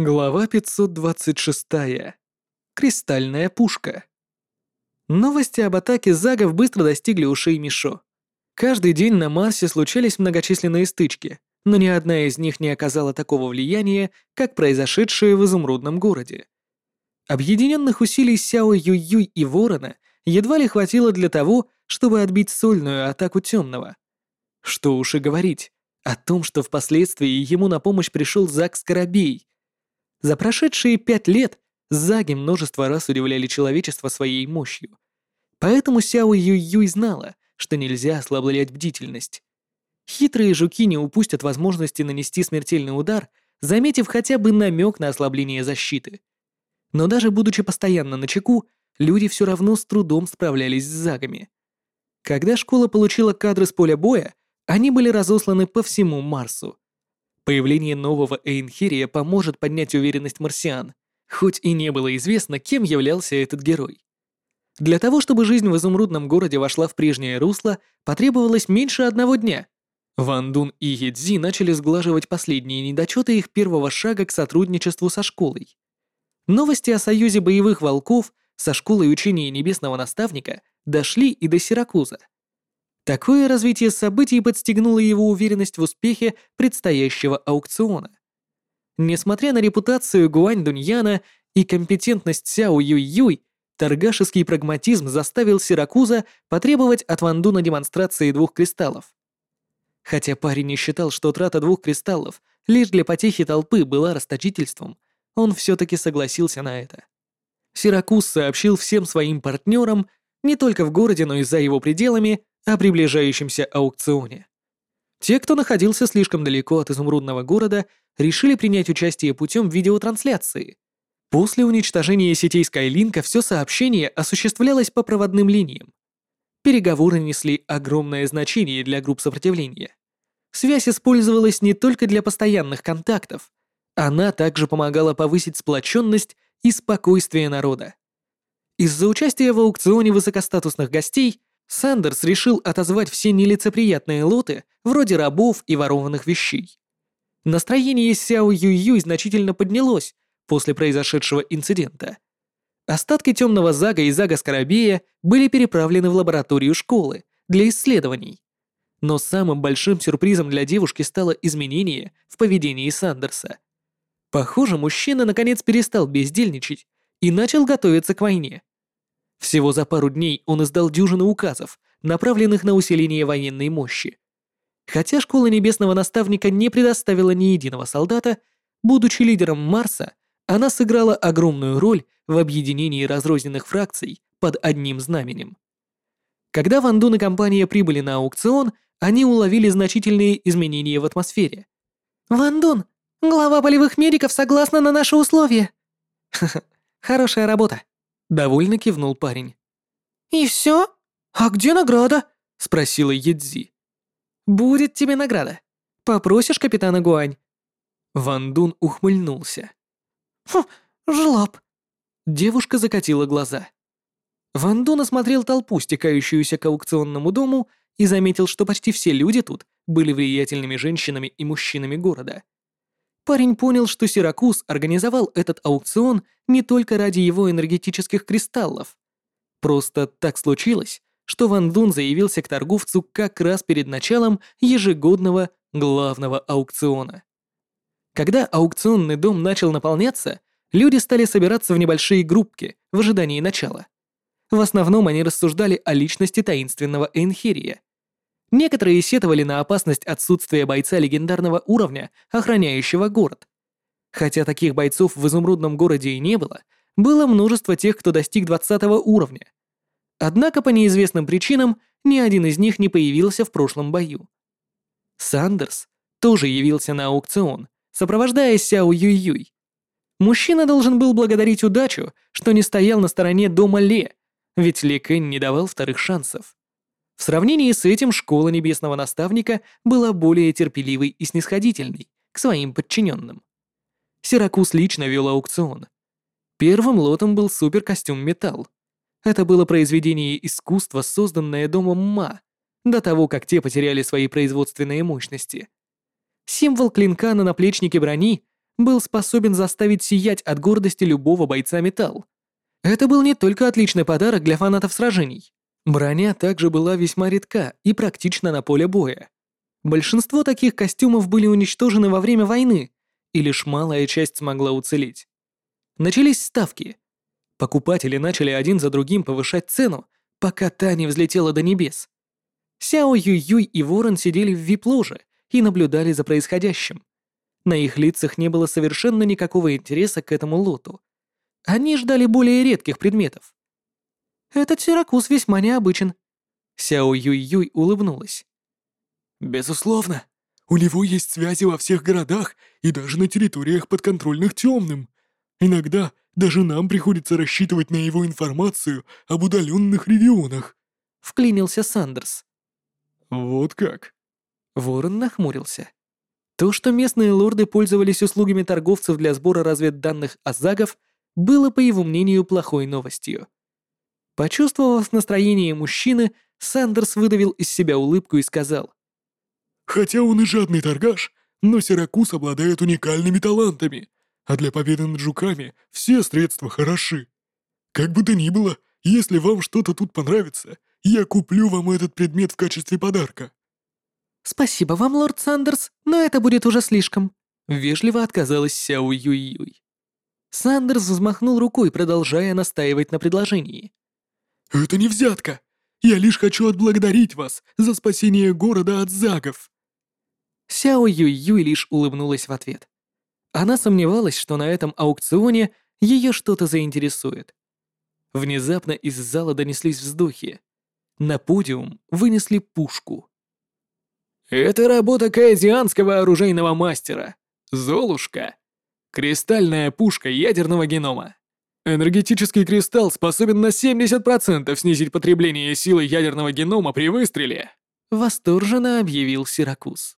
Глава 526. Кристальная пушка. Новости об атаке загов быстро достигли ушей Мишо. Каждый день на Марсе случались многочисленные стычки, но ни одна из них не оказала такого влияния, как произошедшие в изумрудном городе. Объединенных усилий Сяо Юй-Юй и Ворона едва ли хватило для того, чтобы отбить сольную атаку темного. Что уж и говорить о том, что впоследствии ему на помощь пришел Зак Скоробей, за прошедшие пять лет Заги множество раз удивляли человечество своей мощью. Поэтому Сяо Юй-Юй знала, что нельзя ослаблять бдительность. Хитрые жуки не упустят возможности нанести смертельный удар, заметив хотя бы намек на ослабление защиты. Но даже будучи постоянно на чеку, люди все равно с трудом справлялись с загами. Когда школа получила кадры с поля боя, они были разосланы по всему Марсу. Появление нового Эйнхирия поможет поднять уверенность марсиан, хоть и не было известно, кем являлся этот герой. Для того, чтобы жизнь в изумрудном городе вошла в прежнее русло, потребовалось меньше одного дня. Ван Дун и Едзи начали сглаживать последние недочеты их первого шага к сотрудничеству со школой. Новости о союзе боевых волков со школой учения небесного наставника дошли и до Сиракуза. Такое развитие событий подстегнуло его уверенность в успехе предстоящего аукциона. Несмотря на репутацию Гуань Дуньяна и компетентность Сяо Юй-Юй, торгашеский прагматизм заставил Сиракуза потребовать от Вандуна демонстрации двух кристаллов. Хотя парень не считал, что трата двух кристаллов лишь для потехи толпы была расточительством, он все-таки согласился на это. Сиракуз сообщил всем своим партнерам, не только в городе, но и за его пределами, о приближающемся аукционе. Те, кто находился слишком далеко от изумрудного города, решили принять участие путем видеотрансляции. После уничтожения сетей Скайлинка все сообщение осуществлялось по проводным линиям. Переговоры несли огромное значение для групп сопротивления. Связь использовалась не только для постоянных контактов, она также помогала повысить сплоченность и спокойствие народа. Из-за участия в аукционе высокостатусных гостей Сандерс решил отозвать все нелицеприятные лоты, вроде рабов и ворованных вещей. Настроение Сяо Юй-Юй значительно поднялось после произошедшего инцидента. Остатки темного Зага и Зага Скоробея были переправлены в лабораторию школы для исследований. Но самым большим сюрпризом для девушки стало изменение в поведении Сандерса. Похоже, мужчина наконец перестал бездельничать и начал готовиться к войне. Всего за пару дней он издал дюжину указов, направленных на усиление военной мощи. Хотя школа небесного наставника не предоставила ни единого солдата, будучи лидером Марса, она сыграла огромную роль в объединении разрозненных фракций под одним знаменем. Когда Ван Дун и компания прибыли на аукцион, они уловили значительные изменения в атмосфере. «Ван Дун, глава полевых медиков согласна на наши условия!» «Ха-ха, хорошая работа!» Довольно кивнул парень. «И все? А где награда?» — спросила Едзи. «Будет тебе награда. Попросишь капитана Гуань». Ван Дун ухмыльнулся. «Хм, жлоб». Девушка закатила глаза. Ван Дун осмотрел толпу, стекающуюся к аукционному дому, и заметил, что почти все люди тут были влиятельными женщинами и мужчинами города. Парень понял, что Сиракуз организовал этот аукцион не только ради его энергетических кристаллов. Просто так случилось, что Ван Дун заявился к торговцу как раз перед началом ежегодного главного аукциона. Когда аукционный дом начал наполняться, люди стали собираться в небольшие группки в ожидании начала. В основном они рассуждали о личности таинственного Энхирия. Некоторые сетовали на опасность отсутствия бойца легендарного уровня, охраняющего город. Хотя таких бойцов в изумрудном городе и не было, было множество тех, кто достиг 20 уровня. Однако по неизвестным причинам ни один из них не появился в прошлом бою. Сандерс тоже явился на аукцион, сопровождая Сяо Юй-Юй. Мужчина должен был благодарить удачу, что не стоял на стороне дома Ле, ведь Ле Кэн не давал вторых шансов. В сравнении с этим школа небесного наставника была более терпеливой и снисходительной к своим подчиненным. Сиракус лично вел аукцион. Первым лотом был суперкостюм металл. Это было произведение искусства, созданное домом Ма, до того, как те потеряли свои производственные мощности. Символ клинка на наплечнике брони был способен заставить сиять от гордости любого бойца металл. Это был не только отличный подарок для фанатов сражений. Броня также была весьма редка и практична на поле боя. Большинство таких костюмов были уничтожены во время войны, и лишь малая часть смогла уцелеть. Начались ставки. Покупатели начали один за другим повышать цену, пока та не взлетела до небес. Сяо Юй-Юй и Ворон сидели в вип-ложе и наблюдали за происходящим. На их лицах не было совершенно никакого интереса к этому лоту. Они ждали более редких предметов. «Этот Сиракус весьма необычен». Сяо Юй-Юй улыбнулась. «Безусловно. У него есть связи во всех городах и даже на территориях подконтрольных темным. Иногда даже нам приходится рассчитывать на его информацию об удаленных регионах», — вклинился Сандерс. «Вот как?» Ворон нахмурился. То, что местные лорды пользовались услугами торговцев для сбора разведданных о загов, было, по его мнению, плохой новостью. Почувствовав настроение мужчины, Сандерс выдавил из себя улыбку и сказал. «Хотя он и жадный торгаш, но Сиракус обладает уникальными талантами, а для победы над жуками все средства хороши. Как бы то ни было, если вам что-то тут понравится, я куплю вам этот предмет в качестве подарка». «Спасибо вам, лорд Сандерс, но это будет уже слишком», — вежливо отказалась Сяо Юй-Юй. Сандерс взмахнул рукой, продолжая настаивать на предложении. «Это не взятка. Я лишь хочу отблагодарить вас за спасение города от загов». Сяо Юй-Юй лишь улыбнулась в ответ. Она сомневалась, что на этом аукционе ее что-то заинтересует. Внезапно из зала донеслись вздохи. На подиум вынесли пушку. «Это работа каэзианского оружейного мастера. Золушка. Кристальная пушка ядерного генома. Энергетический кристалл способен на 70% снизить потребление силы ядерного генома при выстреле», — восторженно объявил Сиракуз.